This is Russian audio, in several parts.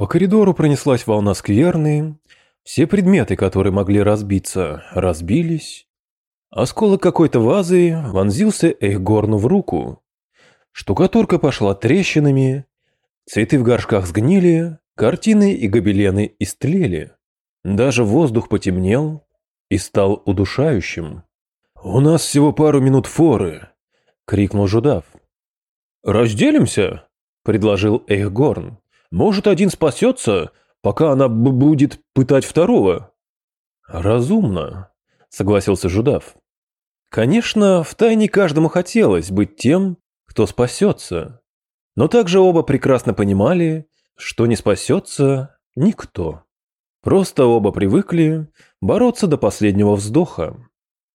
По коридору пронеслась волна скверны, все предметы, которые могли разбиться, разбились. Осколок какой-то вазы вонзился Эйхгорну в руку. Штукатурка пошла трещинами, цветы в горшках сгнили, картины и гобелены истлели. Даже воздух потемнел и стал удушающим. «У нас всего пару минут форы!» — крикнул Жудав. «Разделимся?» — предложил Эйхгорн. «Может, один спасется, пока она будет пытать второго?» «Разумно», — согласился Жудав. «Конечно, втайне каждому хотелось быть тем, кто спасется. Но также оба прекрасно понимали, что не спасется никто. Просто оба привыкли бороться до последнего вздоха.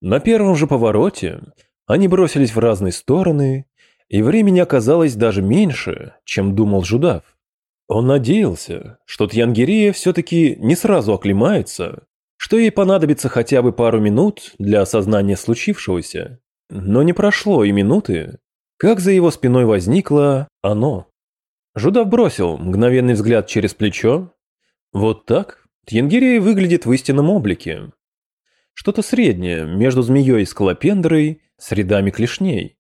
На первом же повороте они бросились в разные стороны, и времени оказалось даже меньше, чем думал Жудав. Он надеялся, что Тьянгирия все-таки не сразу оклемается, что ей понадобится хотя бы пару минут для осознания случившегося. Но не прошло и минуты, как за его спиной возникло оно. Жудав бросил мгновенный взгляд через плечо. Вот так Тьянгирия выглядит в истинном облике. Что-то среднее между змеей и скалопендрой с рядами клешней.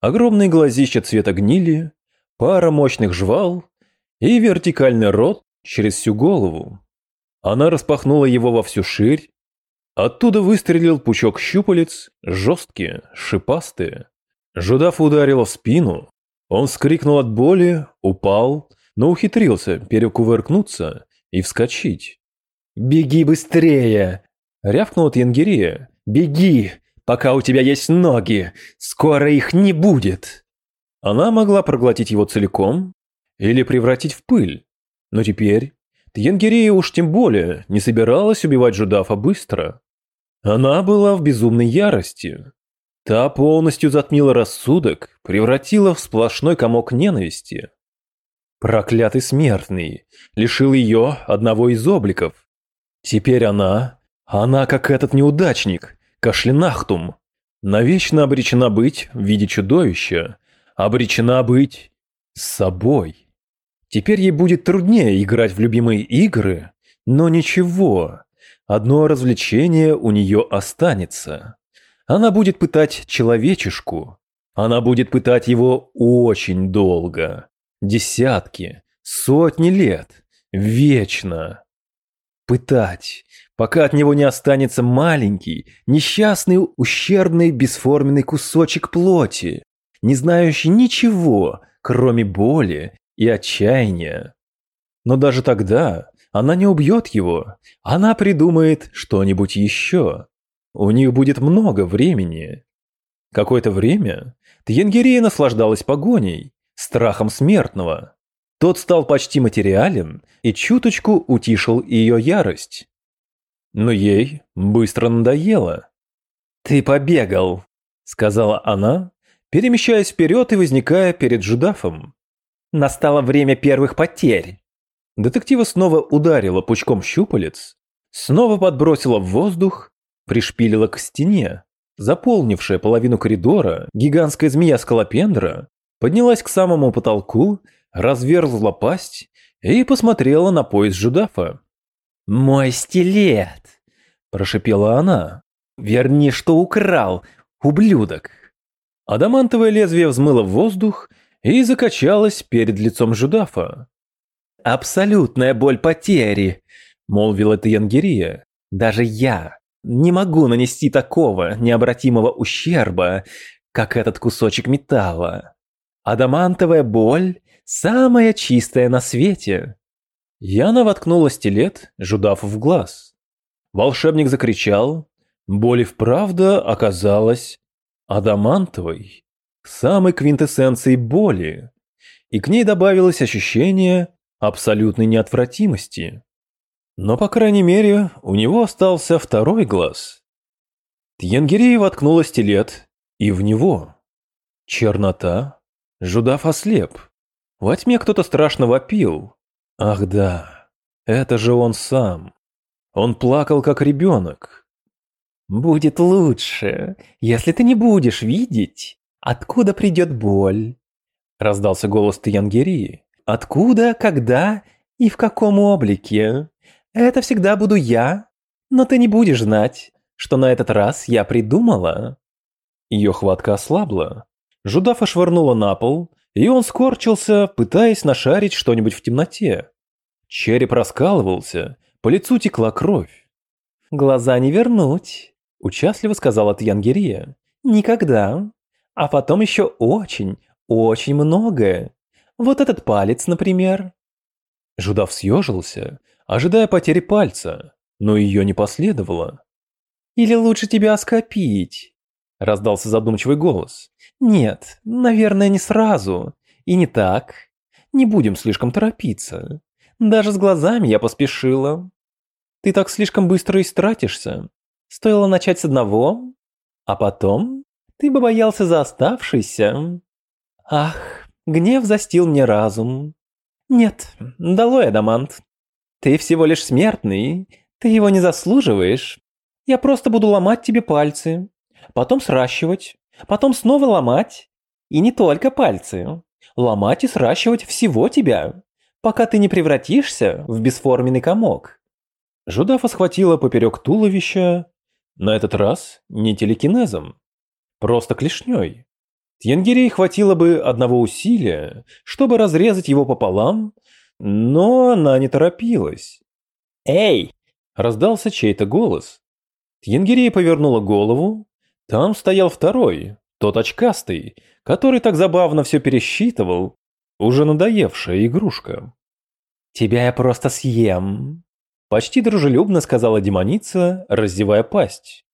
Огромные глазища цвета гнили, пара мощных жвал и вертикальный рот через всю голову. Она распахнула его во всю ширь. Оттуда выстрелил пучок щупалец, жесткие, шипастые. Жудав ударила в спину. Он вскрикнул от боли, упал, но ухитрился перекувыркнуться и вскочить. «Беги быстрее!» — рявкнула Тьянгирия. «Беги, пока у тебя есть ноги! Скоро их не будет!» Она могла проглотить его целиком, или превратить в пыль. Но теперь Тьянгирия уж тем более не собиралась убивать Жудафа быстро. Она была в безумной ярости. Та полностью затмила рассудок, превратила в сплошной комок ненависти. Проклятый смертный лишил ее одного из обликов. Теперь она, она как этот неудачник, Кашлинахтум, навечно обречена быть в виде чудовища, обречена быть собой. Теперь ей будет труднее играть в любимые игры, но ничего, одно развлечение у нее останется. Она будет пытать человечешку. Она будет пытать его очень долго. Десятки, сотни лет, вечно. Пытать, пока от него не останется маленький, несчастный, ущербный, бесформенный кусочек плоти, не знающий ничего, кроме боли и отчаяния. Но даже тогда она не убьет его, она придумает что-нибудь еще. У них будет много времени. Какое-то время Тьенгерия наслаждалась погоней, страхом смертного. Тот стал почти материален и чуточку утишил ее ярость. Но ей быстро надоело. «Ты побегал», — сказала она, перемещаясь вперед и возникая перед Жудафом. Настало время первых потерь. Детектива снова ударила пучком щупалец, снова подбросила в воздух, пришпилила к стене. Заполнившая половину коридора, гигантская змея скалопендра поднялась к самому потолку, разверзла пасть и посмотрела на пояс Жудафа. «Мой стилет!» – прошипела она. «Верни, что украл, ублюдок!» Адамантовое лезвие взмыло в воздух и закачалась перед лицом Жудафа. «Абсолютная боль потери», — молвила Таянгирия. «Даже я не могу нанести такого необратимого ущерба, как этот кусочек металла. Адамантовая боль — самая чистая на свете». Яна воткнула стилет Жудафу в глаз. Волшебник закричал. Боль и вправду оказалась адамантовой самой квинтэссенцией боли, и к ней добавилось ощущение абсолютной неотвратимости. Но, по крайней мере, у него остался второй глаз. Тьенгирей воткнула стилет и в него. Чернота. Жудав ослеп. Во тьме кто-то страшно вопил. Ах да, это же он сам. Он плакал, как ребенок. «Будет лучше, если ты не будешь видеть Откуда придет боль? Раздался голос Таянгерии. Откуда, когда И в каком облике? Это всегда буду я. Но ты не будешь знать, что на этот раз я придумала». Ее хватка ослабла. Жудафа швырнула на пол, и он скорчился, пытаясь нашарить что-нибудь в темноте. Череп раскалывался, по лицу текла кровь. «Глаза не вернуть», – участливо сказала Тьянгерия. «Никогда. А потом еще очень, очень многое. Вот этот палец, например». Жудав съежился, ожидая потери пальца, но ее не последовало. «Или лучше тебя оскопить?» – раздался задумчивый голос. «Нет, наверное, не сразу. И не так. Не будем слишком торопиться. Даже с глазами я поспешила. Ты так слишком быстро истратишься. Стоило начать с одного, а потом ты бы боялся за оставшийся. Ах, гнев застил мне разум. Нет, долой, Адамант. Ты всего лишь смертный, ты его не заслуживаешь. Я просто буду ломать тебе пальцы, потом сращивать, потом снова ломать. И не только пальцы. Ломать и сращивать всего тебя, пока ты не превратишься в бесформенный комок. Жудафа схватила поперек туловища, на этот раз не телекинезом, просто клешней. Тьянгирей хватило бы одного усилия, чтобы разрезать его пополам, но она не торопилась. «Эй!» – раздался чей-то голос. Тьянгирей повернула голову. Там стоял второй, тот очкастый, который так забавно все пересчитывал, уже надоевшая игрушка. «Тебя я просто съем», – почти дружелюбно сказала демоница, раздевая пасть.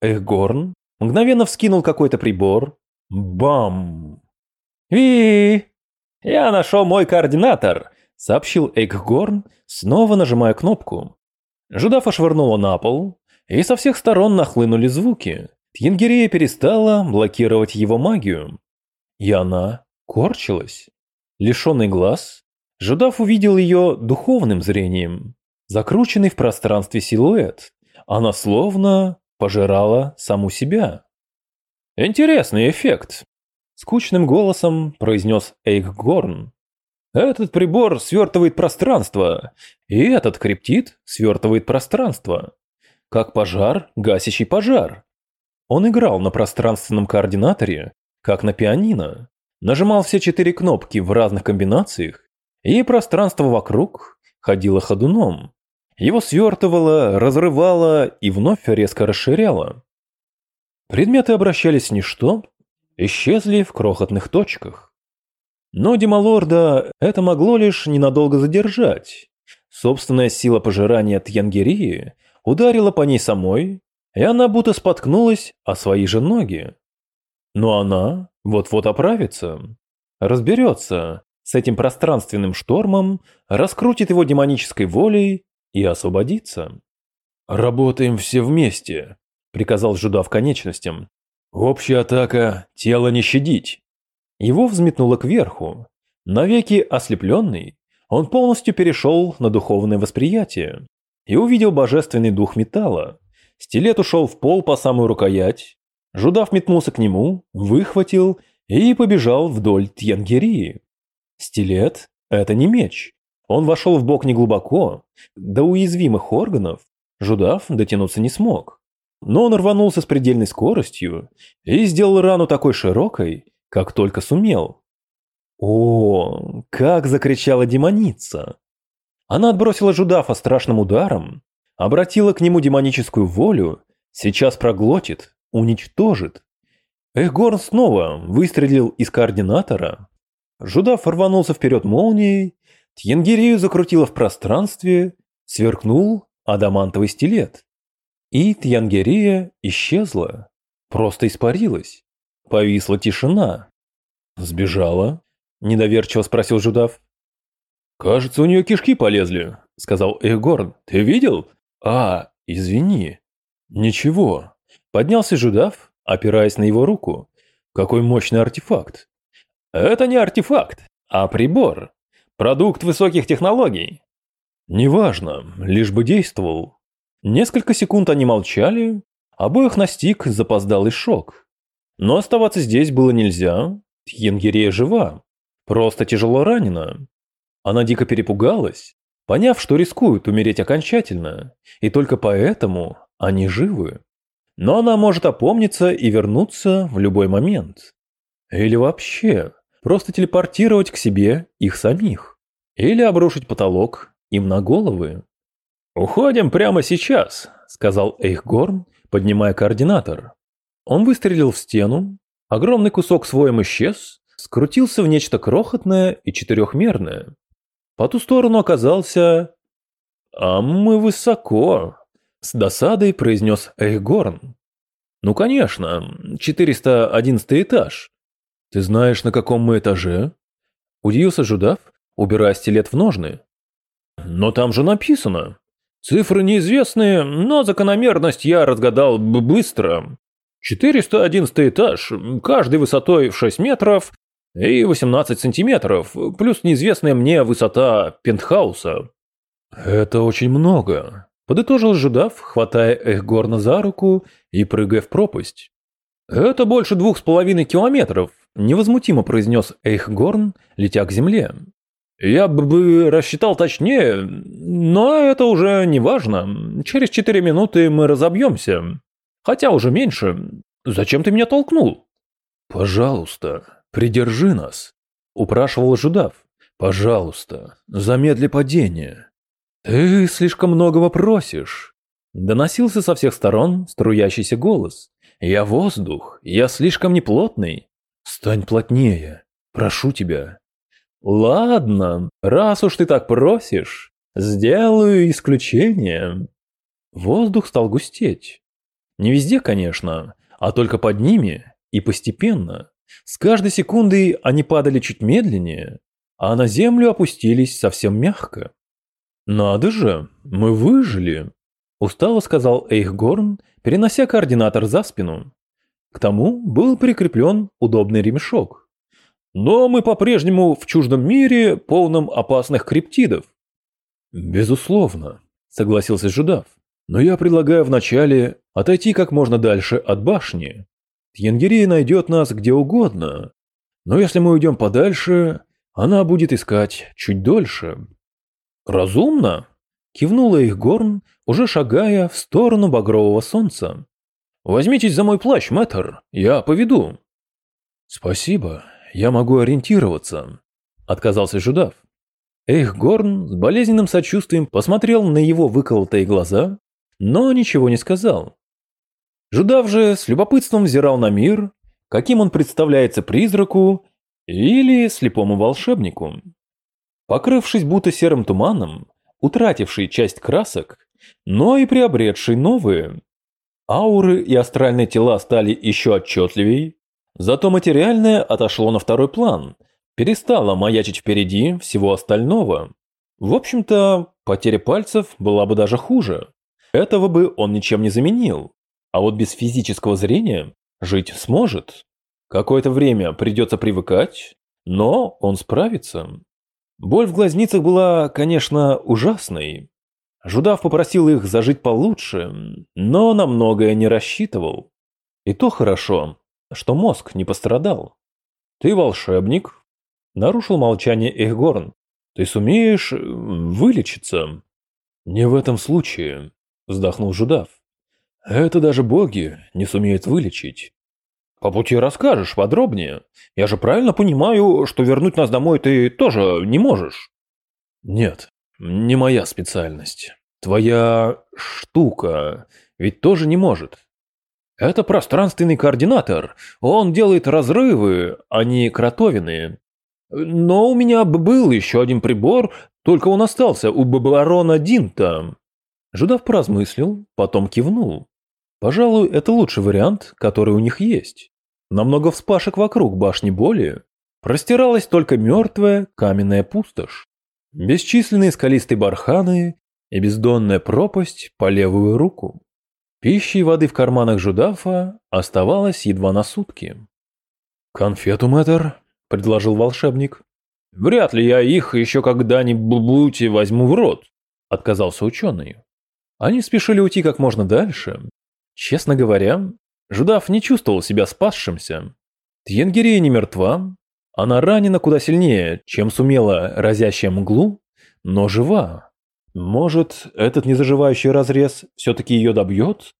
Эхгорн мгновенно вскинул какой-то прибор. Бам! «И, я нашел мой координатор», – сообщил Эйкгорн, снова нажимая кнопку. Жудафа швырнула на пол, и со всех сторон нахлынули звуки. Тьянгерея перестала блокировать его магию. И она корчилась. Лишенный глаз, Жудав увидел ее духовным зрением. Закрученный в пространстве силуэт. Она словно пожирала саму себя. «Интересный эффект», – скучным голосом произнес Эйкгорн. «Этот прибор свертывает пространство, и этот криптит свертывает пространство. Как пожар, гасящий пожар. Он играл на пространственном координаторе, как на пианино, нажимал все четыре кнопки в разных комбинациях, и пространство вокруг ходило ходуном. Его свертывало, разрывало и вновь резко расширяло. Предметы обращались в ничто, исчезли в крохотных точках. Но Демалорда это могло лишь ненадолго задержать. Собственная сила пожирания Тьянгерии ударила по ней самой и она будто споткнулась о свои же ноги. Но она вот-вот оправится, разберется с этим пространственным штормом, раскрутит его демонической волей и освободится. «Работаем все вместе», — приказал Жудав конечностям. «Общая атака, тело не щадить». Его взметнуло кверху. Навеки ослепленный, он полностью перешел на духовное восприятие и увидел божественный дух металла, Стилет ушел в пол по самую рукоять. Жудав метнулся к нему, выхватил и побежал вдоль Тьянгерии. Стилет – это не меч. Он вошел в бок неглубоко, до уязвимых органов. Жудав дотянуться не смог. Но он рванулся с предельной скоростью и сделал рану такой широкой, как только сумел. О, как закричала демоница! Она отбросила Жудафа страшным ударом, обратила к нему демоническую волю, сейчас проглотит, уничтожит. Эхгорн снова выстрелил из координатора. Жудав рванулся вперед молнией, Тьенгирию закрутило в пространстве, сверкнул адамантовый стилет. И Тьянгерия исчезла, просто испарилась. Повисла тишина. «Сбежала?» – недоверчиво спросил Жудав. «Кажется, у нее кишки полезли», – сказал Эхгорн. «Ты видел? «А, извини». «Ничего». Поднялся Жудав, опираясь на его руку. «Какой мощный артефакт». «Это не артефакт, а прибор. Продукт высоких технологий». «Неважно, лишь бы действовал». Несколько секунд они молчали, обоих настиг запоздалый шок. Но оставаться здесь было нельзя. Тьенгерея жива, просто тяжело ранена. Она дико перепугалась, поняв, что рискуют умереть окончательно, и только поэтому они живы. Но она может опомниться и вернуться в любой момент. Или вообще, просто телепортировать к себе их самих. Или обрушить потолок им на головы. «Уходим прямо сейчас», — сказал Эйхгорн, поднимая координатор. Он выстрелил в стену, огромный кусок своем исчез, скрутился в нечто крохотное и четырехмерное. По ту сторону оказался... «А мы высоко», — с досадой произнес Эйхгорн. «Ну, конечно, 411 этаж. Ты знаешь, на каком мы этаже?» Удивился Жудав, убирая стилет в ножны. «Но там же написано. Цифры неизвестные, но закономерность я разгадал быстро. 411 этаж, каждый высотой в 6 метров и 18 сантиметров, плюс неизвестная мне высота пентхауса. Это очень много, подытожил Жудав, хватая Эхгорна за руку и прыгая в пропасть. Это больше двух с половиной километров, невозмутимо произнес Эйхгорн, летя к земле. Я бы рассчитал точнее, но это уже не важно. Через четыре минуты мы разобьемся. Хотя уже меньше. Зачем ты меня толкнул? Пожалуйста, придержи нас, упрашивал Жудав. Пожалуйста, замедли падение. Ты слишком многого просишь. Доносился со всех сторон струящийся голос. Я воздух, я слишком неплотный. Стань плотнее, прошу тебя. Ладно, раз уж ты так просишь, сделаю исключение. Воздух стал густеть. Не везде, конечно, а только под ними и постепенно. С каждой секундой они падали чуть медленнее, а на землю опустились совсем мягко. «Надо же, мы выжили!» – устало сказал Эйхгорн, перенося координатор за спину. К тому был прикреплен удобный ремешок. «Но мы по-прежнему в чуждом мире, полном опасных криптидов». «Безусловно», – согласился Жудав. «Но я предлагаю вначале отойти как можно дальше от башни. Тьянгирия найдет нас где угодно, но если мы уйдем подальше, она будет искать чуть дольше. Разумно? Кивнула их Горн, уже шагая в сторону багрового солнца. Возьмитесь за мой плащ, мэтр, я поведу. Спасибо, я могу ориентироваться, отказался Жудав. Эх, Горн с болезненным сочувствием посмотрел на его выколотые глаза, но ничего не сказал. Жудав же с любопытством взирал на мир, каким он представляется призраку или слепому волшебнику. Покрывшись будто серым туманом, утративший часть красок, но и приобретший новые. Ауры и астральные тела стали еще отчетливей, зато материальное отошло на второй план, перестало маячить впереди всего остального. В общем-то, потеря пальцев была бы даже хуже. Этого бы он ничем не заменил. А вот без физического зрения жить сможет. Какое-то время придется привыкать, но он справится. Боль в глазницах была, конечно, ужасной. Жудав попросил их зажить получше, но на многое не рассчитывал. И то хорошо, что мозг не пострадал. «Ты волшебник?» – нарушил молчание Эхгорн. «Ты сумеешь вылечиться?» «Не в этом случае», – вздохнул Жудав. Это даже боги не сумеют вылечить. По пути расскажешь подробнее. Я же правильно понимаю, что вернуть нас домой ты тоже не можешь. Нет, не моя специальность. Твоя штука ведь тоже не может. Это пространственный координатор. Он делает разрывы, а не кротовины. Но у меня был еще один прибор, только он остался у барона Динта. Жудав поразмыслил, потом кивнул. Пожалуй, это лучший вариант, который у них есть. Намного вспашек вокруг башни боли простиралась только мертвая каменная пустошь. Бесчисленные скалистые барханы и бездонная пропасть по левую руку. Пищи и воды в карманах Жудафа оставалось едва на сутки. «Конфету, мэтр?» – предложил волшебник. «Вряд ли я их еще когда-нибудь возьму в рот», – отказался ученый. Они спешили уйти как можно дальше, Честно говоря, Жудав не чувствовал себя спасшимся. Тьенгерия не мертва, она ранена куда сильнее, чем сумела разящая мглу, но жива. Может, этот незаживающий разрез все-таки ее добьет?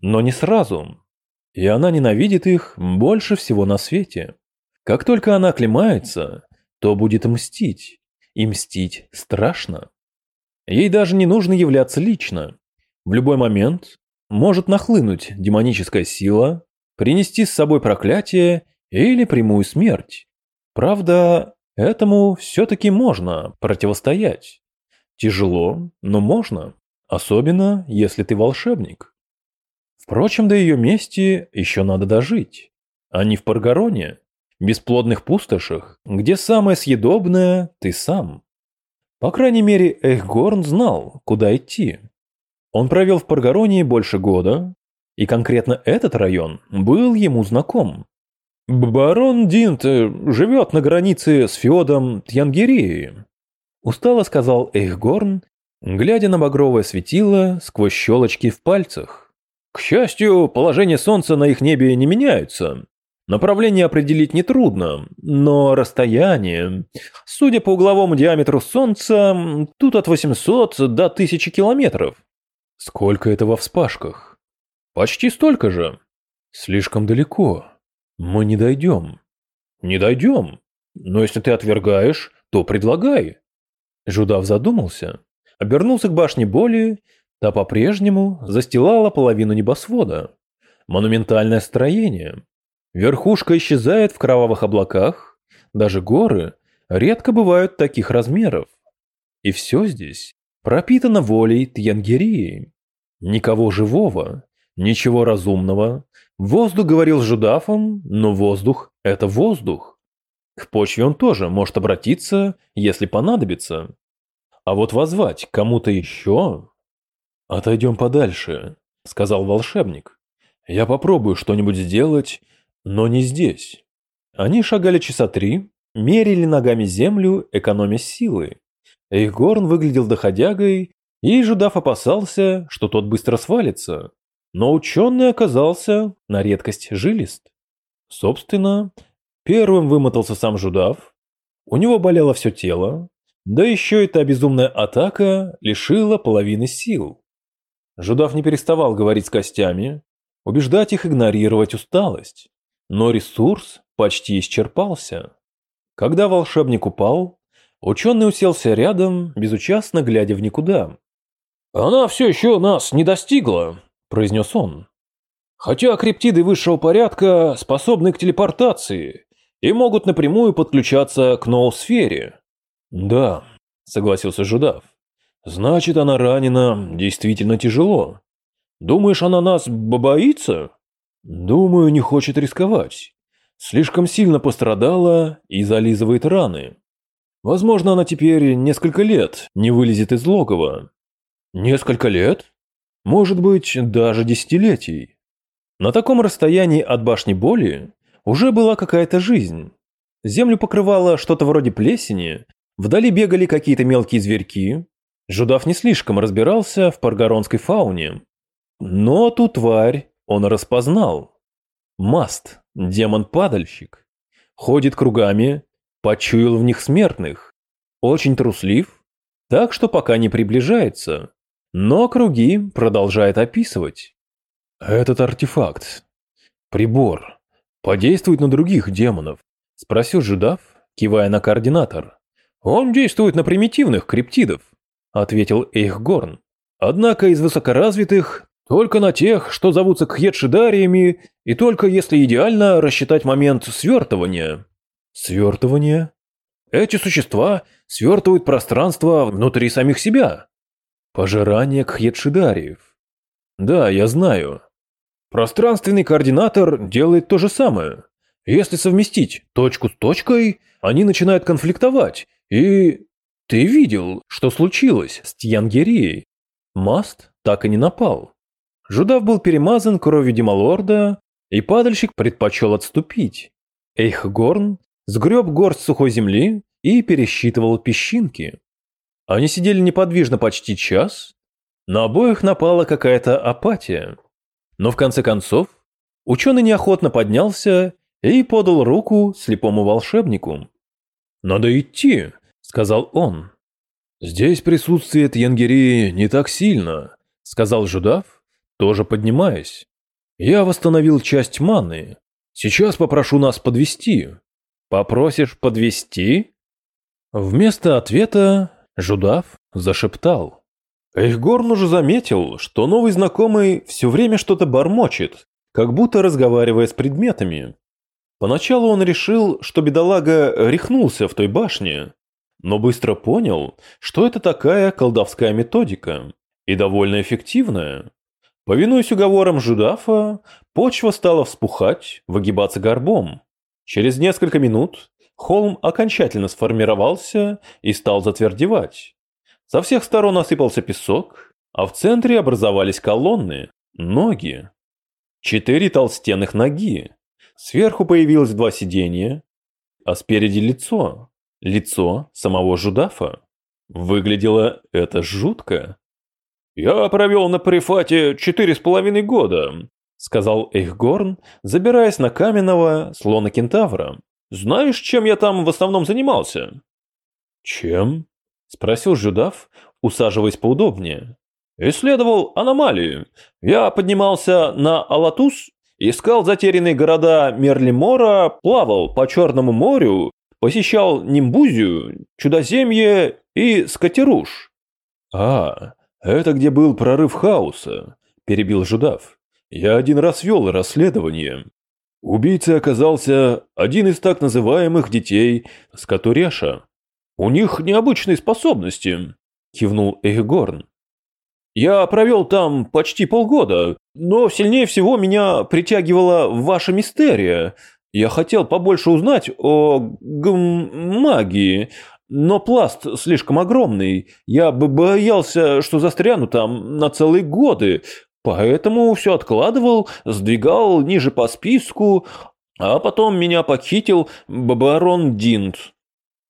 Но не сразу. И она ненавидит их больше всего на свете. Как только она оклемается, то будет мстить. И мстить страшно. Ей даже не нужно являться лично. В любой момент может нахлынуть демоническая сила, принести с собой проклятие или прямую смерть. Правда, этому все-таки можно противостоять. Тяжело, но можно, особенно если ты волшебник. Впрочем, до ее мести еще надо дожить. А не в Паргароне, бесплодных пустошах, где самое съедобное – ты сам. По крайней мере, Эхгорн знал, куда идти. Он провел в Паргаронии больше года, и конкретно этот район был ему знаком. «Барон Динт э, живет на границе с феодом Тьянгерии», устало сказал Эйхгорн, глядя на багровое светило сквозь щелочки в пальцах. «К счастью, положение солнца на их небе не меняется. Направление определить нетрудно, но расстояние... Судя по угловому диаметру солнца, тут от 800 до 1000 километров. Сколько это во вспашках? Почти столько же. Слишком далеко. Мы не дойдем. Не дойдем. Но если ты отвергаешь, то предлагай. Жудав задумался, обернулся к башне боли, та по-прежнему застилала половину небосвода. Монументальное строение. Верхушка исчезает в кровавых облаках, даже горы редко бывают таких размеров. И все здесь пропитано волей Тьянгерии. Никого живого, ничего разумного. Воздух говорил с Жудафом, но воздух – это воздух. К почве он тоже может обратиться, если понадобится. А вот возвать кому-то еще... «Отойдем подальше», — сказал волшебник. «Я попробую что-нибудь сделать, но не здесь». Они шагали часа три, мерили ногами землю, экономя силы. Эйхгорн выглядел доходягой, и Жудав опасался, что тот быстро свалится. Но ученый оказался на редкость жилист. Собственно, первым вымотался сам Жудав. У него болело все тело, да еще эта безумная атака лишила половины сил. Жудав не переставал говорить с костями, убеждать их игнорировать усталость. Но ресурс почти исчерпался. Когда волшебник упал, Ученый уселся рядом, безучастно глядя в никуда. «Она все еще нас не достигла», – произнес он. «Хотя криптиды высшего порядка способны к телепортации и могут напрямую подключаться к ноосфере». «Да», – согласился Жудав. «Значит, она ранена действительно тяжело. Думаешь, она нас боится?» «Думаю, не хочет рисковать. Слишком сильно пострадала и зализывает раны. Возможно, она теперь несколько лет не вылезет из логова. Несколько лет? Может быть, даже десятилетий. На таком расстоянии от башни боли уже была какая-то жизнь. Землю покрывало что-то вроде плесени, вдали бегали какие-то мелкие зверьки. Жудав не слишком разбирался в паргаронской фауне. Но ту тварь он распознал. Маст, демон-падальщик. Ходит кругами, Почуял в них смертных. Очень труслив, так что пока не приближается. Но круги продолжает описывать. Этот артефакт, прибор, подействует на других демонов? Спросил Жудав, кивая на координатор. Он действует на примитивных криптидов, ответил Эйхгорн. Однако из высокоразвитых только на тех, что зовутся кхетшидариями, и только если идеально рассчитать момент свертывания. Свертывание? Эти существа свертывают пространство внутри самих себя. Пожирание кхетшидариев. Да, я знаю. Пространственный координатор делает то же самое. Если совместить точку с точкой, они начинают конфликтовать. И ты видел, что случилось с Тьянгерией. Маст так и не напал. Жудав был перемазан кровью Демалорда, и падальщик предпочел отступить. Эйхгорн сгреб горсть сухой земли и пересчитывал песчинки. Они сидели неподвижно почти час. На обоих напала какая-то апатия. Но в конце концов ученый неохотно поднялся и подал руку слепому волшебнику. «Надо идти», — сказал он. «Здесь присутствие Тьянгери не так сильно», — сказал Жудав, тоже поднимаясь. «Я восстановил часть маны. Сейчас попрошу нас подвести. «Попросишь подвести? Вместо ответа Жудав зашептал. Эйхгорн уже заметил, что новый знакомый все время что-то бормочет, как будто разговаривая с предметами. Поначалу он решил, что бедолага рехнулся в той башне, но быстро понял, что это такая колдовская методика, и довольно эффективная. Повинуясь уговорам Жудафа, почва стала вспухать, выгибаться горбом. Через несколько минут холм окончательно сформировался и стал затвердевать. Со всех сторон осыпался песок, а в центре образовались колонны, ноги. Четыре толстенных ноги. Сверху появилось два сиденья, а спереди лицо. Лицо самого Жудафа. Выглядело это жутко. «Я провел на Парифате четыре с половиной года», — сказал Эйхгорн, забираясь на каменного слона кентавра. «Знаешь, чем я там в основном занимался?» «Чем?» — спросил Жудав, усаживаясь поудобнее. «Исследовал аномалии. Я поднимался на Алатус, искал затерянные города Мерлимора, плавал по Черному морю, посещал Нимбузию, Чудоземье и Скатеруш». «А, «Это где был прорыв хаоса», – перебил Жудав. «Я один раз вел расследование. Убийцей оказался один из так называемых детей Скатуреша. У них необычные способности», – кивнул Эхгорн. «Я провел там почти полгода, но сильнее всего меня притягивала ваша мистерия. Я хотел побольше узнать о гм магии, но пласт слишком огромный. Я бы боялся, что застряну там на целые годы, поэтому все откладывал, сдвигал ниже по списку, а потом меня похитил барон Динт.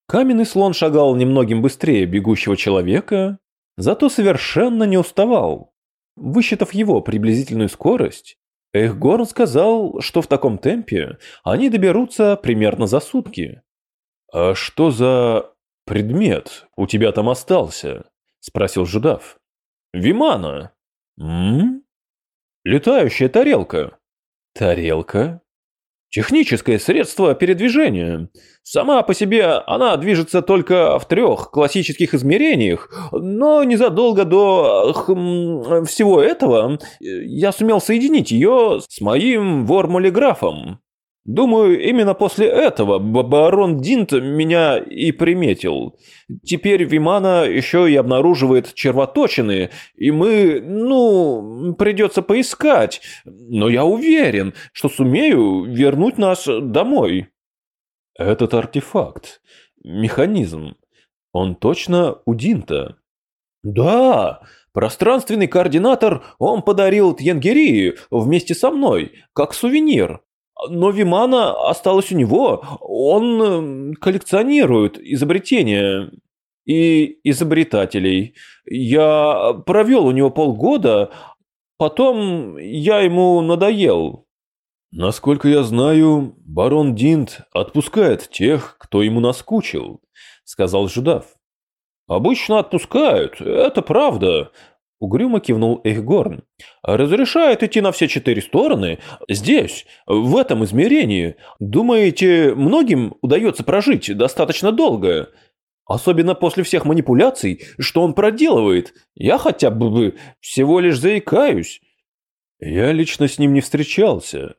Каменный слон шагал немногим быстрее бегущего человека, зато совершенно не уставал. Высчитав его приблизительную скорость, Эхгорн сказал, что в таком темпе они доберутся примерно за сутки. «А что за предмет у тебя там остался?» – спросил Жудав. «Вимана». «М? Летающая тарелка». «Тарелка?» Техническое средство передвижения. Сама по себе она движется только в трех классических измерениях, но незадолго до хм, всего этого я сумел соединить ее с моим вормулеграфом. Думаю, именно после этого барон Динт меня и приметил. Теперь Вимана еще и обнаруживает червоточины, и мы, ну, придется поискать. Но я уверен, что сумею вернуть нас домой. Этот артефакт, механизм, он точно у Динта? Да, пространственный координатор он подарил Тьенгерии вместе со мной, как сувенир. Но Вимана осталась у него. Он эм, коллекционирует изобретения и изобретателей. Я провел у него полгода, потом я ему надоел. Насколько я знаю, барон Динт отпускает тех, кто ему наскучил, сказал Жудав. Обычно отпускают, это правда, Угрюмо кивнул Эйхгорн. «Разрешает идти на все четыре стороны? Здесь, в этом измерении. Думаете, многим удается прожить достаточно долго? Особенно после всех манипуляций, что он проделывает. Я хотя бы всего лишь заикаюсь». «Я лично с ним не встречался.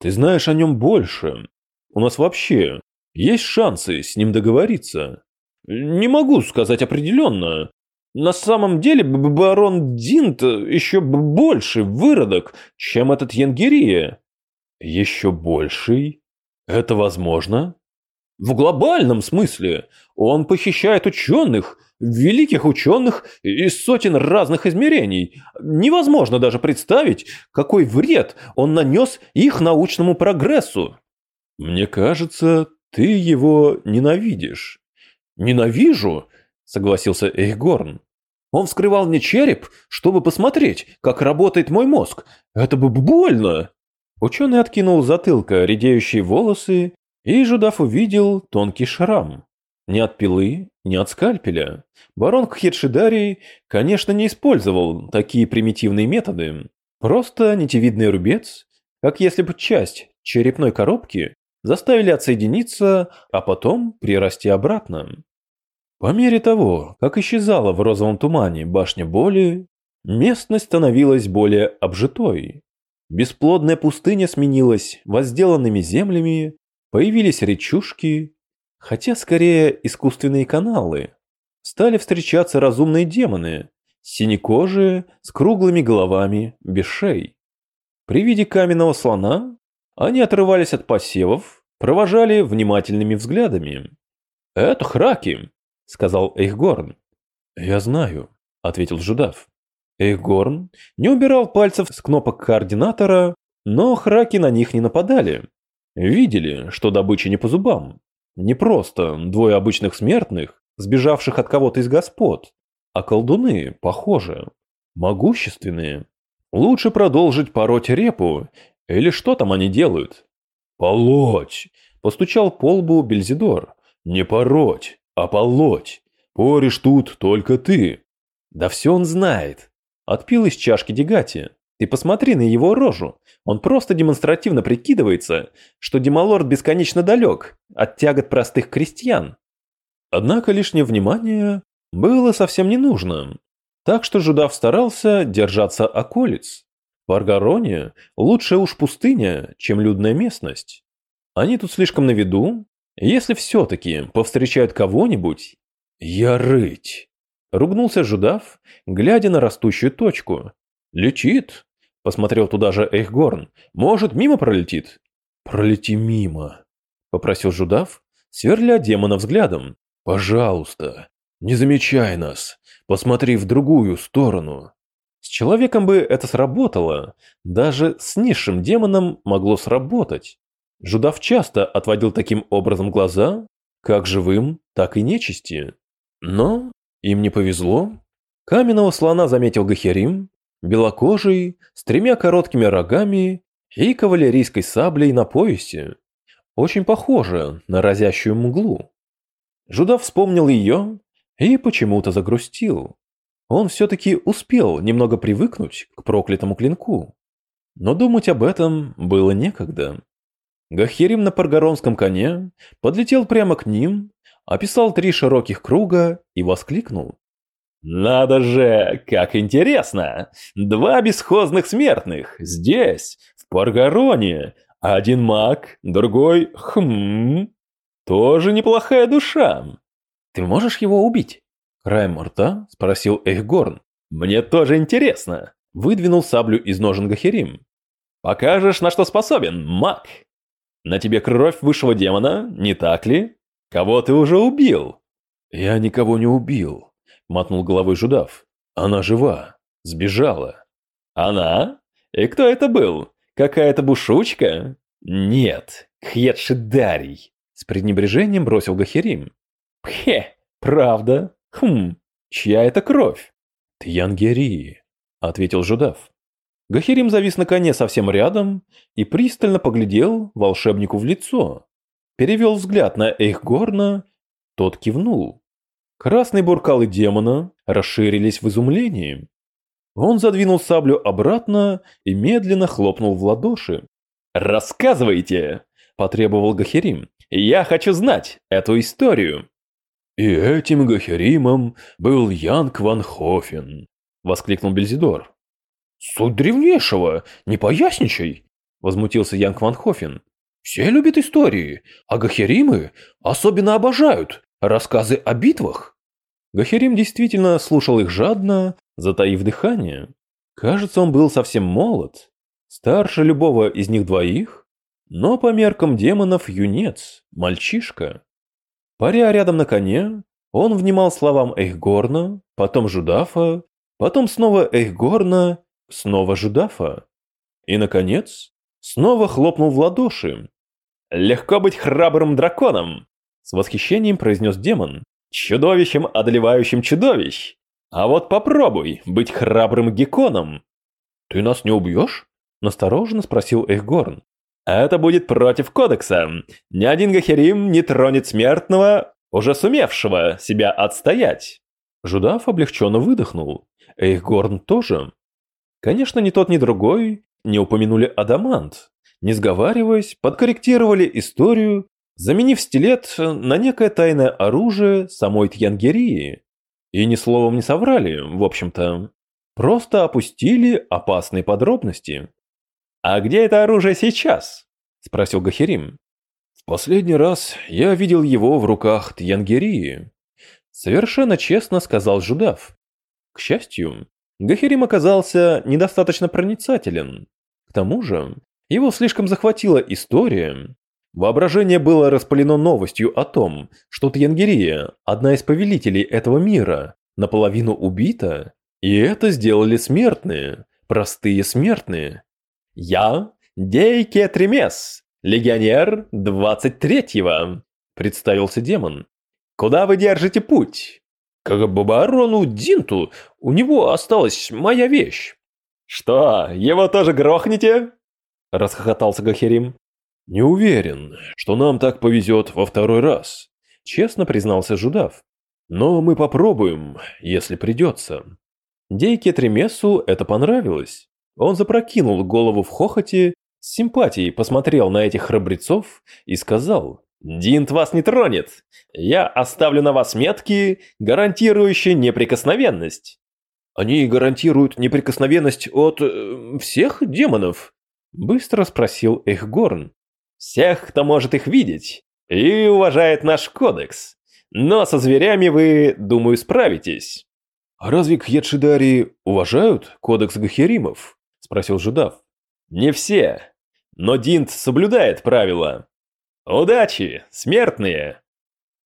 Ты знаешь о нем больше. У нас вообще есть шансы с ним договориться?» «Не могу сказать определенно. На самом деле барон Динт еще больше выродок, чем этот Янгирия. Еще больший? Это возможно? В глобальном смысле. Он похищает ученых, великих ученых из сотен разных измерений. Невозможно даже представить, какой вред он нанес их научному прогрессу. Мне кажется, ты его ненавидишь. Ненавижу, согласился Эйхгорн. Он вскрывал мне череп, чтобы посмотреть, как работает мой мозг. Это бы больно!» Ученый откинул затылка редеющие волосы, и Жудав увидел тонкий шрам. Ни от пилы, ни от скальпеля. Барон Кхедшидарий, конечно, не использовал такие примитивные методы. Просто нитевидный рубец, как если бы часть черепной коробки заставили отсоединиться, а потом прирасти обратно. По мере того, как исчезала в розовом тумане башня боли, местность становилась более обжитой. Бесплодная пустыня сменилась возделанными землями, появились речушки, хотя скорее искусственные каналы. Стали встречаться разумные демоны, синекожие, с круглыми головами, без шеи. При виде каменного слона они отрывались от посевов, провожали внимательными взглядами. «Это храки», — сказал Эйхгорн. «Я знаю», — ответил Жудав. Эйхгорн не убирал пальцев с кнопок координатора, но храки на них не нападали. Видели, что добыча не по зубам. Не просто двое обычных смертных, сбежавших от кого-то из господ, а колдуны, похоже, могущественные. Лучше продолжить пороть репу, или что там они делают? «Полоть!» – постучал по лбу Бельзидор. «Не пороть, а полоть! Поришь тут только ты!» «Да все он знает!» Отпил из чашки Дегати. Ты посмотри на его рожу. Он просто демонстративно прикидывается, что Демалорд бесконечно далек от тягот простых крестьян. Однако лишнее внимание было совсем не нужно. Так что Жудав старался держаться околиц. В Аргароне лучше уж пустыня, чем людная местность. Они тут слишком на виду. Если все-таки повстречают кого-нибудь... Я рыть. Ругнулся Жудав, глядя на растущую точку. «Летит!» – посмотрел туда же Эйхгорн. «Может, мимо пролетит?» «Пролети мимо!» – попросил Жудав, сверля демона взглядом. «Пожалуйста, не замечай нас. Посмотри в другую сторону». С человеком бы это сработало. Даже с низшим демоном могло сработать. Жудав часто отводил таким образом глаза, как живым, так и нечисти. Но им не повезло. Каменного слона заметил Гахерим, белокожий, с тремя короткими рогами и кавалерийской саблей на поясе. Очень похоже на разящую мглу. Жуда вспомнил ее и почему-то загрустил. Он все-таки успел немного привыкнуть к проклятому клинку. Но думать об этом было некогда. Гахерим на паргоронском коне подлетел прямо к ним описал три широких круга и воскликнул. «Надо же, как интересно! Два бесхозных смертных здесь, в Паргароне. Один маг, другой... хм... Тоже неплохая душа. Ты можешь его убить?» Краем рта спросил Эйхгорн. «Мне тоже интересно!» Выдвинул саблю из ножен Гахерим. «Покажешь, на что способен, маг!» «На тебе кровь высшего демона, не так ли?» Кого ты уже убил?» «Я никого не убил», — мотнул головой Жудав. «Она жива. Сбежала». «Она? И кто это был? Какая-то бушучка?» «Нет, Хьедшидарий», — с пренебрежением бросил Гахерим. «Пхе, правда? Хм, чья это кровь?» «Тьянгерии», — ответил Жудав. Гахерим завис на коне совсем рядом и пристально поглядел волшебнику в лицо перевел взгляд на Эйхгорна, тот кивнул. Красные буркалы демона расширились в изумлении. Он задвинул саблю обратно и медленно хлопнул в ладоши. «Рассказывайте!» – потребовал Гахерим. «Я хочу знать эту историю!» «И этим Гахеримом был Янг Ван Хофен», – воскликнул Бельзидор. «Суть древнейшего, не поясничай!» – возмутился Янг Ван Хофен. Все любят истории, а гахеримы особенно обожают рассказы о битвах. Гахерим действительно слушал их жадно, затаив дыхание. Кажется, он был совсем молод, старше любого из них двоих, но по меркам демонов юнец, мальчишка. Паря рядом на коне, он внимал словам Эйхгорна, потом Жудафа, потом снова Эйхгорна, снова Жудафа. И, наконец, снова хлопнул в ладоши, «Легко быть храбрым драконом!» С восхищением произнес демон. «Чудовищем, одолевающим чудовищ! А вот попробуй быть храбрым гекконом!» «Ты нас не убьешь?» Настороженно спросил Эхгорн. «Это будет против кодекса. Ни один Гахерим не тронет смертного, уже сумевшего себя отстоять. Жудав облегченно выдохнул. Эйхгорн тоже. Конечно, ни тот, ни другой не упомянули Адамант. Не сговариваясь, подкорректировали историю, заменив стилет на некое тайное оружие самой Тьянгерии. И ни словом не соврали, в общем-то. Просто опустили опасные подробности. «А где это оружие сейчас?» – спросил Гахерим. «В последний раз я видел его в руках Тьянгерии», – совершенно честно сказал Жудав. К счастью, Гахерим оказался недостаточно проницателен. К тому же, его слишком захватила история. Воображение было распалено новостью о том, что Тьянгерия, одна из повелителей этого мира, наполовину убита, и это сделали смертные, простые смертные. «Я Дейке Тремес, легионер 23-го», – представился демон. «Куда вы держите путь?» «К барону Динту, у него осталась моя вещь». «Что, его тоже грохнете?» – расхохотался Гахерим. «Не уверен, что нам так повезет во второй раз», – честно признался Жудав. «Но мы попробуем, если придется». Дейке Тремесу это понравилось. Он запрокинул голову в хохоте, с симпатией посмотрел на этих храбрецов и сказал «Динт вас не тронет. Я оставлю на вас метки, гарантирующие неприкосновенность». «Они гарантируют неприкосновенность от... Э, всех демонов?» Быстро спросил Эхгорн. «Всех, кто может их видеть и уважает наш кодекс. Но со зверями вы, думаю, справитесь». «А разве Кьедшидари уважают кодекс Гахеримов?» спросил Жудав. Не все, но Динт соблюдает правила. Удачи, смертные.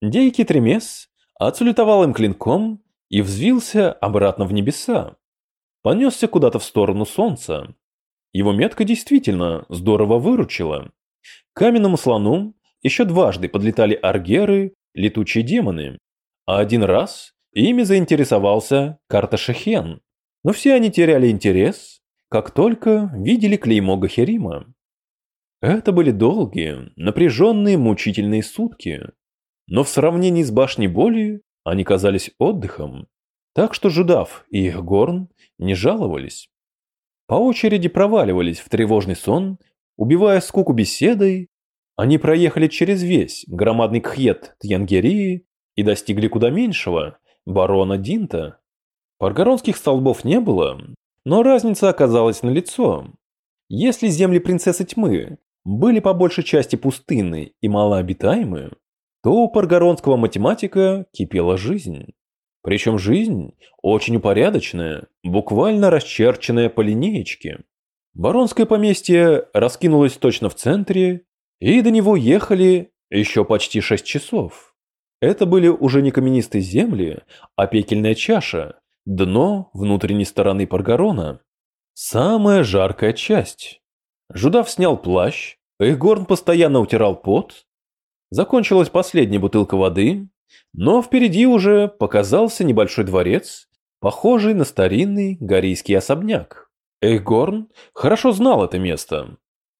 Дейки Тремес отсулетовал им клинком и взвился обратно в небеса. Понесся куда-то в сторону солнца. Его метка действительно здорово выручила. К каменному слону еще дважды подлетали аргеры, летучие демоны, а один раз ими заинтересовался Карташехен. Но все они теряли интерес как только видели клеймо Гахерима. Это были долгие, напряженные, мучительные сутки. Но в сравнении с башней боли они казались отдыхом. Так что Жудав и их горн не жаловались. По очереди проваливались в тревожный сон, убивая скуку беседой. Они проехали через весь громадный кхет Тьянгерии и достигли куда меньшего, барона Динта. Паргоронских столбов не было, но разница оказалась налицо. Если земли принцессы тьмы были по большей части пустынны и малообитаемы, то у паргоронского математика кипела жизнь. Причем жизнь очень упорядоченная, буквально расчерченная по линеечке. Баронское поместье раскинулось точно в центре, и до него ехали еще почти шесть часов. Это были уже не каменистые земли, а пекельная чаша, Дно внутренней стороны Паргарона. Самая жаркая часть. Жудав снял плащ, Эйхгорн постоянно утирал пот. Закончилась последняя бутылка воды, но впереди уже показался небольшой дворец, похожий на старинный горийский особняк. Эйхгорн хорошо знал это место.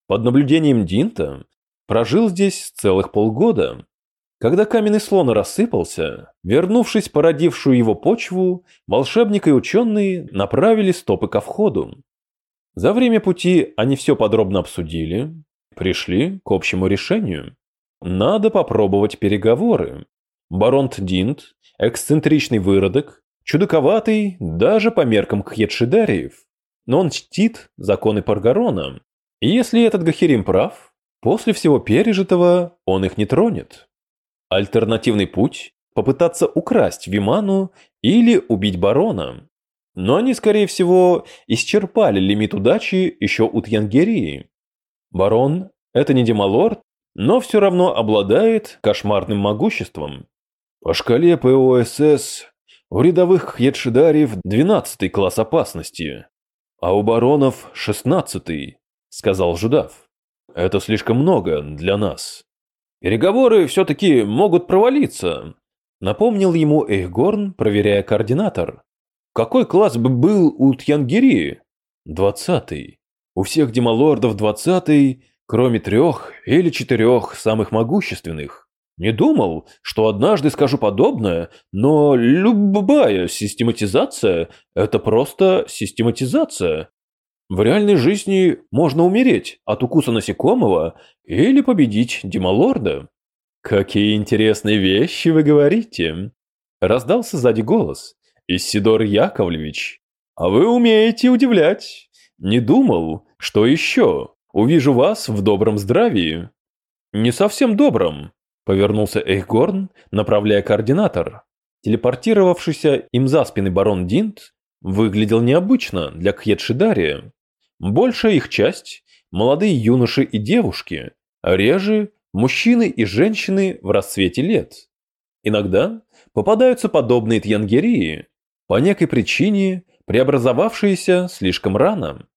Под наблюдением Динта прожил здесь целых полгода. Когда каменный слон рассыпался, вернувшись породившую его почву, волшебник и ученые направили стопы ко входу. За время пути они все подробно обсудили, пришли к общему решению. Надо попробовать переговоры. Барон Динт, эксцентричный выродок, чудаковатый даже по меркам Кхедшидариев, но он чтит законы Паргарона. И если этот Гахирим прав, после всего пережитого он их не тронет. Альтернативный путь – попытаться украсть Виману или убить барона. Но они, скорее всего, исчерпали лимит удачи еще у Тьянгерии. Барон – это не демалорд, но все равно обладает кошмарным могуществом. По шкале ПОСС у рядовых хьедшидариев 12 класс опасности, а у баронов 16 сказал Жудав. Это слишком много для нас. Переговоры все-таки могут провалиться, напомнил ему Эйхгорн, проверяя координатор. Какой класс бы был у Тьянгири? Двадцатый. У всех демалордов двадцатый, кроме трех или четырех самых могущественных. Не думал, что однажды скажу подобное, но любая систематизация – это просто систематизация. В реальной жизни можно умереть от укуса насекомого или победить демолорда. «Какие интересные вещи вы говорите!» Раздался сзади голос. «Исидор Яковлевич, а вы умеете удивлять. Не думал, что еще увижу вас в добром здравии». «Не совсем добром», Повернулся Эйхгорн, направляя координатор. Телепортировавшийся им за спины барон Динт выглядел необычно для Кьетшидария. Большая их часть – молодые юноши и девушки, а реже – мужчины и женщины в расцвете лет. Иногда попадаются подобные тьянгерии, по некой причине преобразовавшиеся слишком рано.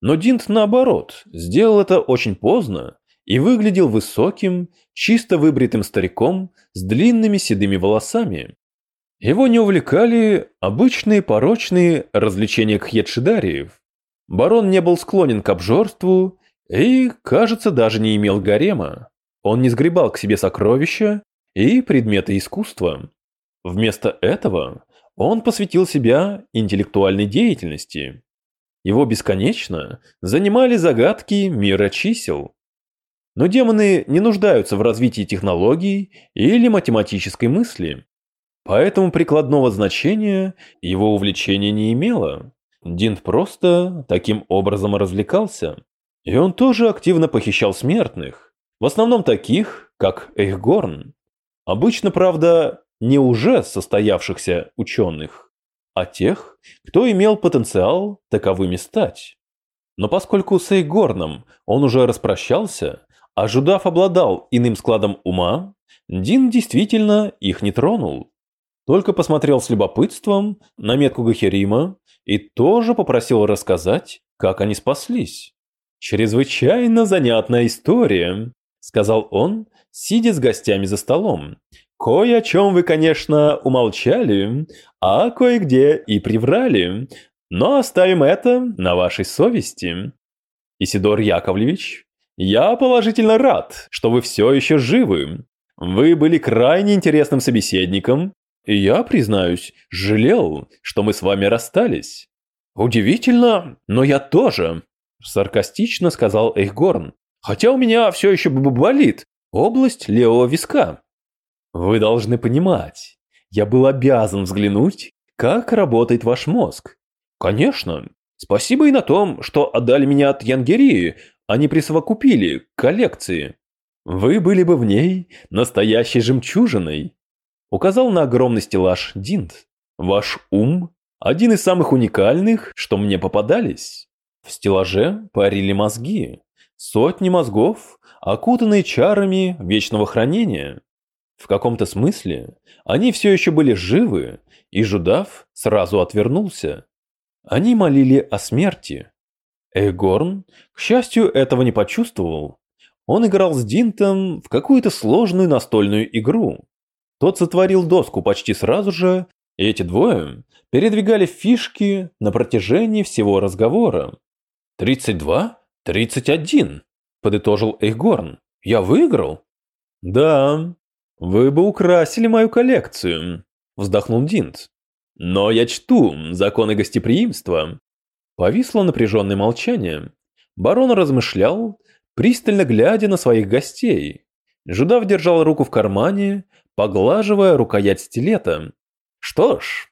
Но Динт, наоборот, сделал это очень поздно и выглядел высоким, чисто выбритым стариком с длинными седыми волосами. Его не увлекали обычные порочные развлечения кхетшидариев. Барон не был склонен к обжорству и, кажется, даже не имел гарема. Он не сгребал к себе сокровища и предметы искусства. Вместо этого он посвятил себя интеллектуальной деятельности. Его бесконечно занимали загадки мира чисел. Но демоны не нуждаются в развитии технологий или математической мысли. Поэтому прикладного значения его увлечение не имело. Динт просто таким образом развлекался. И он тоже активно похищал смертных. В основном таких, как Эйхгорн. Обычно, правда, не уже состоявшихся ученых, а тех, кто имел потенциал таковыми стать. Но поскольку с Эйхгорном он уже распрощался, а Жудав обладал иным складом ума, Дин действительно их не тронул. Только посмотрел с любопытством на метку Гахерима и тоже попросил рассказать, как они спаслись. «Чрезвычайно занятная история», — сказал он, сидя с гостями за столом. «Кое о чем вы, конечно, умолчали, а кое-где и приврали, но оставим это на вашей совести. Исидор Яковлевич, я положительно рад, что вы все еще живы. Вы были крайне интересным собеседником, и я, признаюсь, жалел, что мы с вами расстались. Удивительно, но я тоже, саркастично сказал Эйхгорн. Хотя у меня все еще болит область левого виска. Вы должны понимать, я был обязан взглянуть, как работает ваш мозг. Конечно. Спасибо и на том, что отдали меня от Янгерии, они присовокупили к коллекции. Вы были бы в ней настоящей жемчужиной. Указал на огромный стеллаж Динт. Ваш ум – один из самых уникальных, что мне попадались. В стеллаже парили мозги. Сотни мозгов, окутанные чарами вечного хранения. В каком-то смысле они все еще были живы, и Жудав сразу отвернулся. Они молили о смерти, Эгорн, к счастью, этого не почувствовал. Он играл с Динтом в какую-то сложную настольную игру. Тот сотворил доску почти сразу же, и эти двое передвигали фишки на протяжении всего разговора. «Тридцать два? Тридцать один!» – подытожил Эйхгорн. «Я выиграл?» «Да, вы бы украсили мою коллекцию», – вздохнул Динт. «Но я чту законы гостеприимства Повисло напряженное молчание. Барон размышлял, пристально глядя на своих гостей. Жудав держал руку в кармане, поглаживая рукоять стилета. Что ж,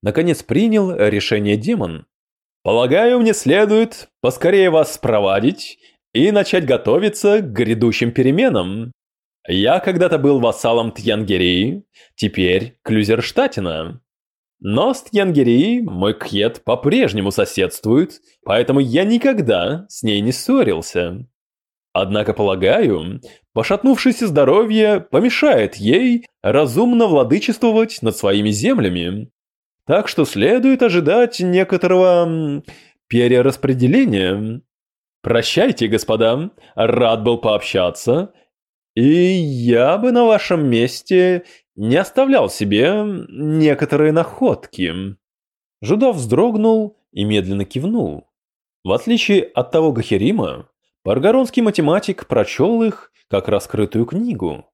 наконец принял решение демон. Полагаю, мне следует поскорее вас спровадить и начать готовиться к грядущим переменам. Я когда-то был вассалом Тьянгерии, теперь Клюзерштатина. Но с Тьянгери мой кьет по-прежнему соседствует, поэтому я никогда с ней не ссорился. Однако, полагаю, пошатнувшееся здоровье помешает ей разумно владычествовать над своими землями. Так что следует ожидать некоторого перераспределения. Прощайте, господа, рад был пообщаться. И я бы на вашем месте не оставлял себе некоторые находки. Жудов вздрогнул и медленно кивнул. В отличие от того Гахерима, паргоронский математик прочел их как раскрытую книгу.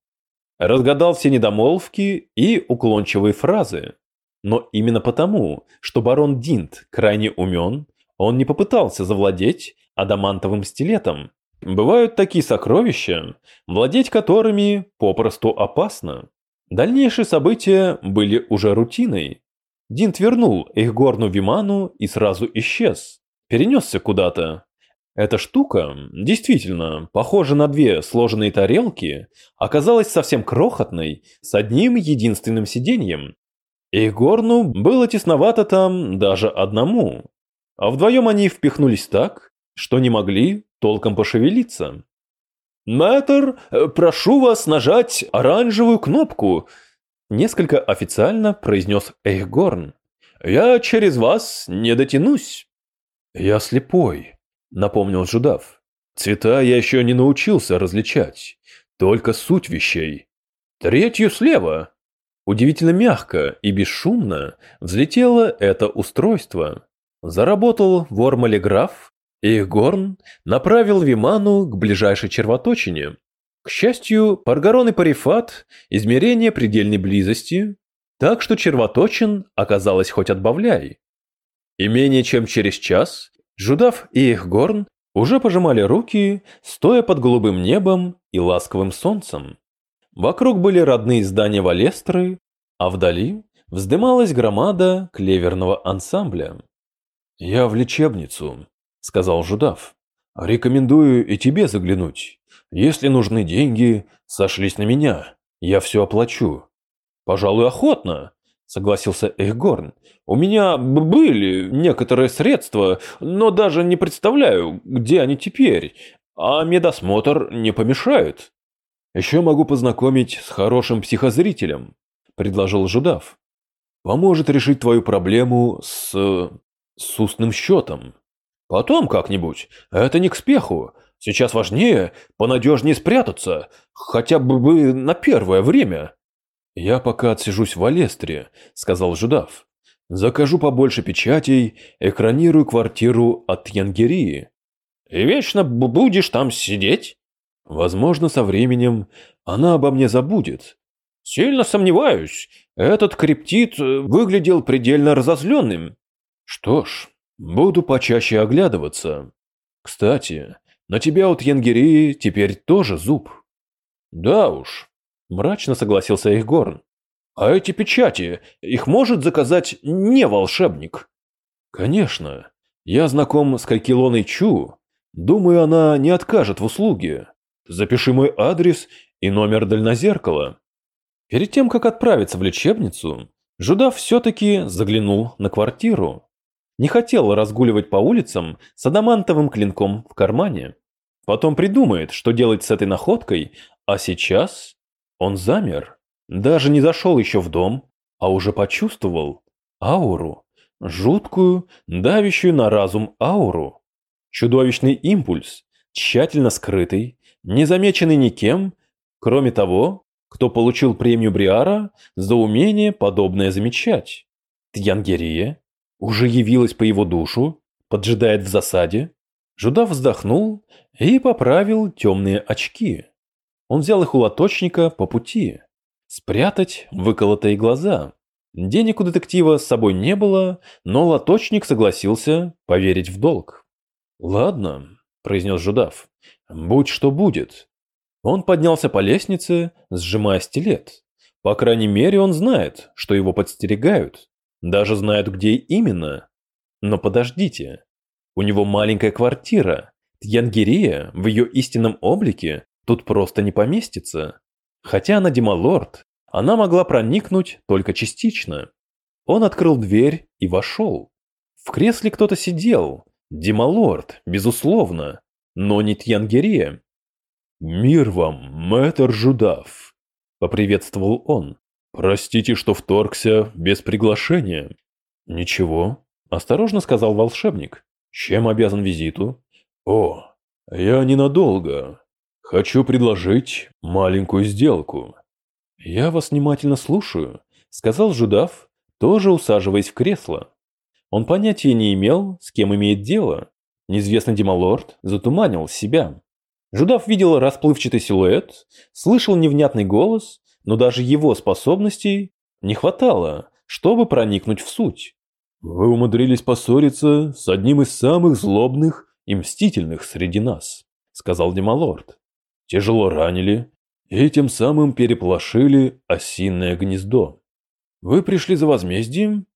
разгадал все недомолвки и уклончивые фразы. Но именно потому, что барон Динт крайне умен, он не попытался завладеть адамантовым стилетом. Бывают такие сокровища, владеть которыми попросту опасно. Дальнейшие события были уже рутиной. Динт вернул Эхгорну Виману и сразу исчез. Перенесся куда-то. Эта штука, действительно, похожа на две сложенные тарелки, оказалась совсем крохотной, с одним единственным сиденьем. Эхгорну было тесновато там даже одному. А вдвоем они впихнулись так, что не могли толком пошевелиться. «Мэтр, прошу вас нажать оранжевую кнопку», – несколько официально произнес Эйхгорн. «Я через вас не дотянусь». «Я слепой», – напомнил Жудав. «Цвета я еще не научился различать, только суть вещей. Третью слева». Удивительно мягко и бесшумно взлетело это устройство. Заработал вормалиграф, и Горн направил Виману к ближайшей червоточине. К счастью, Паргарон и Парифат – измерение предельной близости, так что червоточин оказалось хоть отбавляй. И менее чем через час Жудав и Эхгорн уже пожимали руки, стоя под голубым небом и ласковым солнцем. Вокруг были родные здания Валестры, а вдали вздымалась громада клеверного ансамбля. «Я в лечебницу», — сказал Жудав. «Рекомендую и тебе заглянуть. Если нужны деньги, сошлись на меня. Я все оплачу». «Пожалуй, охотно», — согласился Эхгорн. «У меня были некоторые средства, но даже не представляю, где они теперь. А медосмотр не помешает». «Еще могу познакомить с хорошим психозрителем», — предложил Жудав. «Поможет решить твою проблему с... с устным счетом». Потом как-нибудь. Это не к спеху. Сейчас важнее, понадежнее спрятаться. Хотя бы на первое время. Я пока отсижусь в Алестре, сказал Жудав. Закажу побольше печатей, экранирую квартиру от Янгерии. И вечно будешь там сидеть? Возможно, со временем она обо мне забудет. Сильно сомневаюсь. Этот криптит выглядел предельно разозленным. Что ж, Буду почаще оглядываться. Кстати, на тебя от Янгирии теперь тоже зуб. Да уж, мрачно согласился Ихгорн. А эти печати, их может заказать не волшебник? Конечно. Я знаком с Кайкилоной Чу. Думаю, она не откажет в услуге. Запиши мой адрес и номер дальнозеркала. Перед тем, как отправиться в лечебницу, Жудав все-таки заглянул на квартиру не хотел разгуливать по улицам с адамантовым клинком в кармане. Потом придумает, что делать с этой находкой, а сейчас он замер. Даже не зашел еще в дом, а уже почувствовал ауру. Жуткую, давящую на разум ауру. Чудовищный импульс, тщательно скрытый, незамеченный никем, кроме того, кто получил премию Бриара за умение подобное замечать. Тьянгерия уже явилась по его душу, поджидает в засаде. Жуда вздохнул и поправил темные очки. Он взял их у лоточника по пути. Спрятать выколотые глаза. Денег у детектива с собой не было, но лоточник согласился поверить в долг. «Ладно», – произнес Жудав, – «будь что будет». Он поднялся по лестнице, сжимая стилет. По крайней мере, он знает, что его подстерегают. Даже знают, где именно. Но подождите. У него маленькая квартира. Тьянгирия в ее истинном облике тут просто не поместится. Хотя она демалорд, она могла проникнуть только частично. Он открыл дверь и вошел. В кресле кто-то сидел. Демалорд, безусловно, но не Тьянгирия. «Мир вам, мэтр Жудав!» – поприветствовал он. «Простите, что вторгся без приглашения». «Ничего», – осторожно сказал волшебник. «Чем обязан визиту?» «О, я ненадолго. Хочу предложить маленькую сделку». «Я вас внимательно слушаю», – сказал Жудав, тоже усаживаясь в кресло. Он понятия не имел, с кем имеет дело. Неизвестный демалорд затуманил себя. Жудав видел расплывчатый силуэт, слышал невнятный голос, но даже его способностей не хватало, чтобы проникнуть в суть. Вы умудрились поссориться с одним из самых злобных и мстительных среди нас, сказал Демалорд. Тяжело ранили и тем самым переполошили осиное гнездо. Вы пришли за возмездием?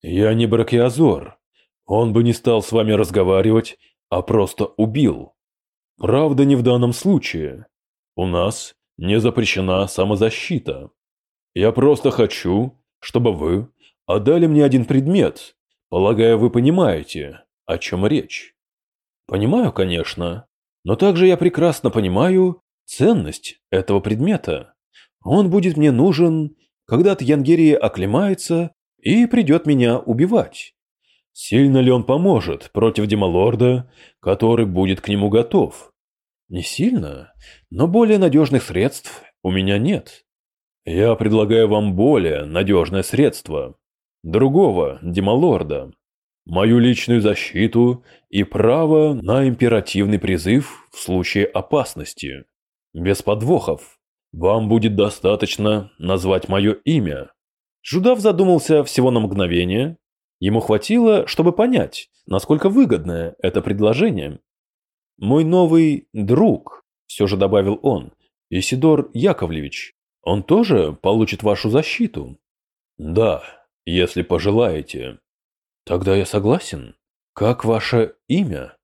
Я не Бракиазор. Он бы не стал с вами разговаривать, а просто убил. Правда, не в данном случае. У нас не запрещена самозащита. Я просто хочу, чтобы вы отдали мне один предмет. Полагаю, вы понимаете, о чем речь. Понимаю, конечно, но также я прекрасно понимаю ценность этого предмета. Он будет мне нужен, когда Тьянгерия оклемается и придет меня убивать. Сильно ли он поможет против Демалорда, который будет к нему готов? Не сильно, но более надежных средств у меня нет. Я предлагаю вам более надежное средство. Другого Демалорда. Мою личную защиту и право на императивный призыв в случае опасности. Без подвохов. Вам будет достаточно назвать мое имя. Жудав задумался всего на мгновение. Ему хватило, чтобы понять, насколько выгодное это предложение. «Мой новый друг», – все же добавил он, – «Исидор Яковлевич, он тоже получит вашу защиту?» «Да, если пожелаете». «Тогда я согласен. Как ваше имя?»